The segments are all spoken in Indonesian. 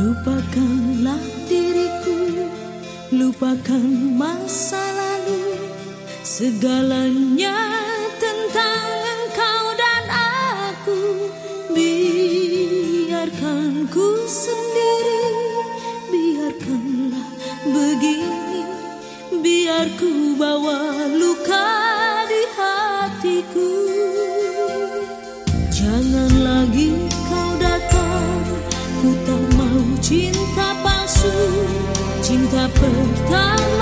Lupakanlah diriku, lupakan masa lalu, segalanya tentang engkau dan aku. Biarkan ku sendiri, biarkanlah begini, biar ku bawa luka cinta pertama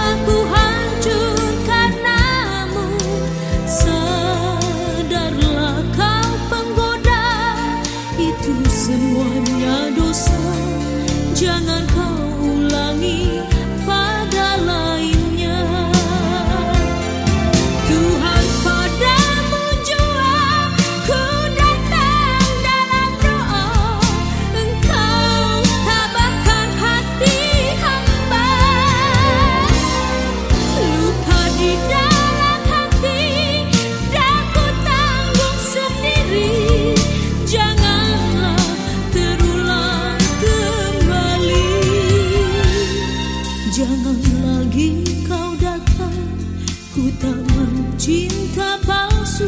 Ku tak mau cinta palsu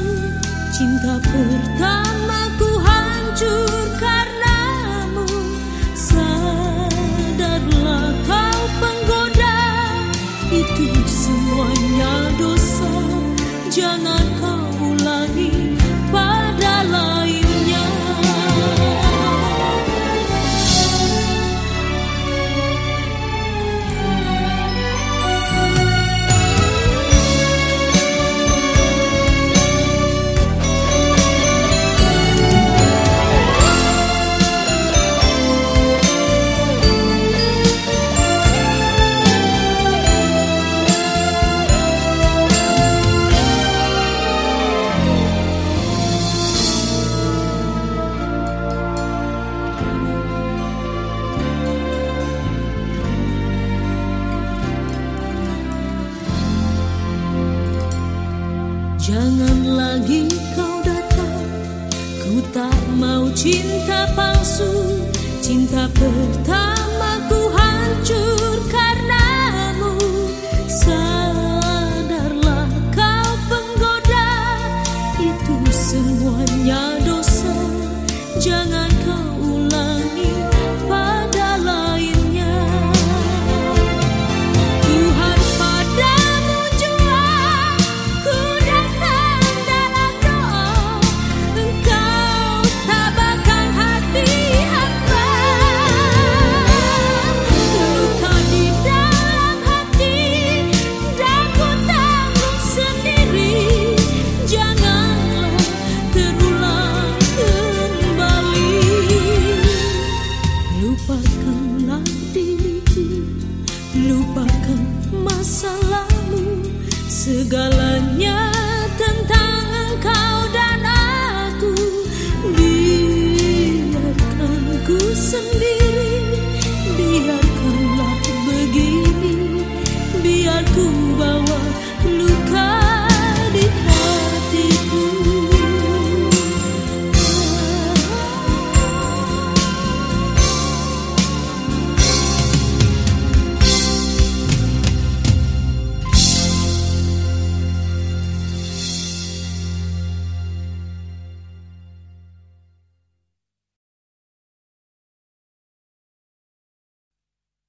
Cinta pertama ku hancur karenamu. Sadarlah kau penggoda Itu semuanya dosa. Jangan Jangan lagi kau datang. Ku tak mau cinta palsu. Cinta pertama ku hancur karenamu. Sadarlah kau penggoda. Itu semuanya dosa. Jangan